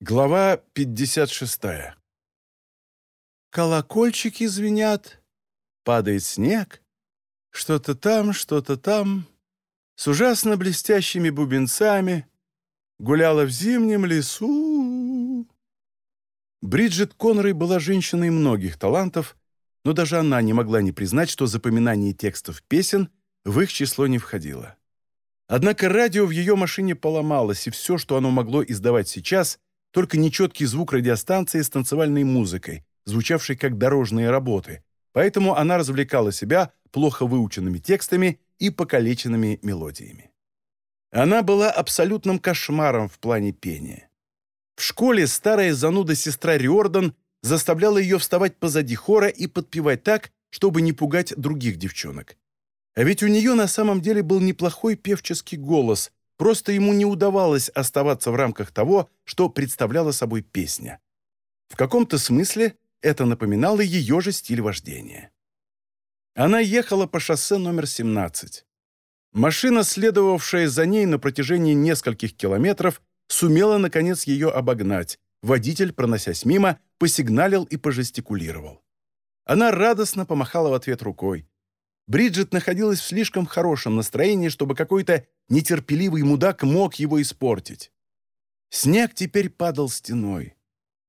Глава 56. Колокольчики звенят, падает снег, что-то там, что-то там, с ужасно блестящими бубенцами, гуляла в зимнем лесу. Бриджит Конрой была женщиной многих талантов, но даже она не могла не признать, что запоминание текстов песен в их число не входило. Однако радио в ее машине поломалось, и все, что оно могло издавать сейчас — только нечеткий звук радиостанции с танцевальной музыкой, звучавшей как дорожные работы, поэтому она развлекала себя плохо выученными текстами и покалеченными мелодиями. Она была абсолютным кошмаром в плане пения. В школе старая зануда сестра Риордан заставляла ее вставать позади хора и подпевать так, чтобы не пугать других девчонок. А ведь у нее на самом деле был неплохой певческий голос, Просто ему не удавалось оставаться в рамках того, что представляла собой песня. В каком-то смысле это напоминало ее же стиль вождения. Она ехала по шоссе номер 17. Машина, следовавшая за ней на протяжении нескольких километров, сумела, наконец, ее обогнать. Водитель, проносясь мимо, посигналил и пожестикулировал. Она радостно помахала в ответ рукой. Бриджит находилась в слишком хорошем настроении, чтобы какой-то нетерпеливый мудак мог его испортить. Снег теперь падал стеной.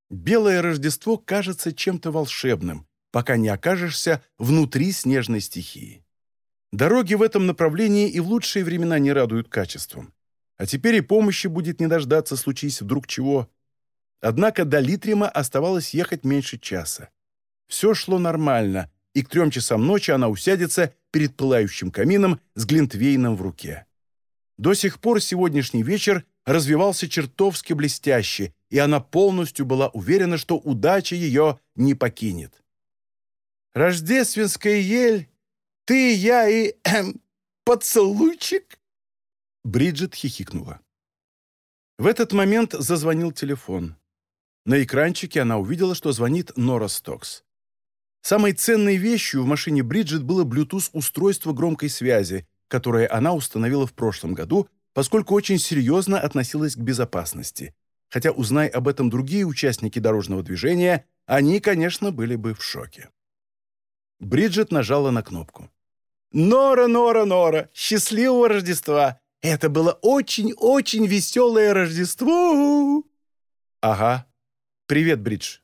Белое Рождество кажется чем-то волшебным, пока не окажешься внутри снежной стихии. Дороги в этом направлении и в лучшие времена не радуют качеством. А теперь и помощи будет не дождаться, случись вдруг чего. Однако до Литрима оставалось ехать меньше часа. Все шло нормально, и к трем часам ночи она усядется перед пылающим камином с глинтвейном в руке. До сих пор сегодняшний вечер развивался чертовски блестяще, и она полностью была уверена, что удача ее не покинет. «Рождественская ель! Ты, я и... Эм, поцелуйчик!» Бриджит хихикнула. В этот момент зазвонил телефон. На экранчике она увидела, что звонит Нора Стокс. Самой ценной вещью в машине Бриджит было Bluetooth-устройство громкой связи, которое она установила в прошлом году, поскольку очень серьезно относилась к безопасности. Хотя, узнай об этом другие участники дорожного движения, они, конечно, были бы в шоке. Бриджит нажала на кнопку. «Нора, Нора, Нора! Счастливого Рождества! Это было очень-очень веселое Рождество!» «Ага. Привет, Бридж.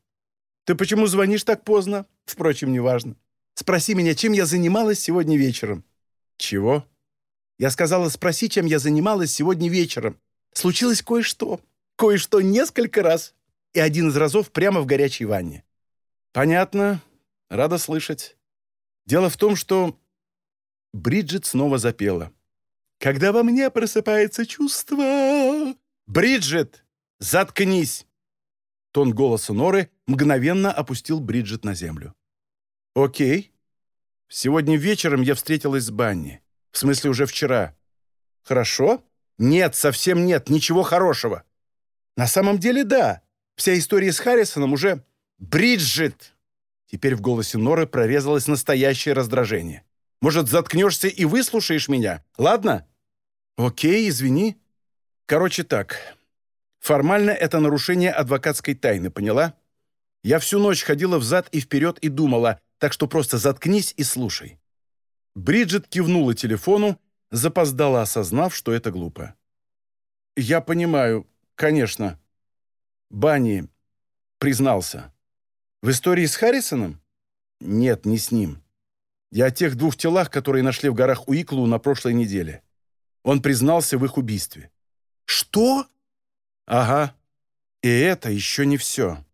Ты почему звонишь так поздно? Впрочем, неважно. Спроси меня, чем я занималась сегодня вечером». «Чего?» Я сказала, спроси, чем я занималась сегодня вечером. Случилось кое-что. Кое-что несколько раз. И один из разов прямо в горячей ванне. Понятно. Рада слышать. Дело в том, что... Бриджит снова запела. «Когда во мне просыпается чувство...» «Бриджит, заткнись!» Тон голоса Норы мгновенно опустил Бриджит на землю. «Окей. Сегодня вечером я встретилась с Банни. В смысле, уже вчера. Хорошо? Нет, совсем нет, ничего хорошего. На самом деле, да. Вся история с Харрисоном уже... Бриджит!» Теперь в голосе Норы прорезалось настоящее раздражение. «Может, заткнешься и выслушаешь меня? Ладно?» «Окей, извини. Короче так. Формально это нарушение адвокатской тайны, поняла? Я всю ночь ходила взад и вперед и думала, так что просто заткнись и слушай». Бриджит кивнула телефону, запоздала, осознав, что это глупо. «Я понимаю, конечно. Банни признался. В истории с Харрисоном? Нет, не с ним. Я о тех двух телах, которые нашли в горах Уиклу на прошлой неделе. Он признался в их убийстве». «Что?» Ага. И это еще не все.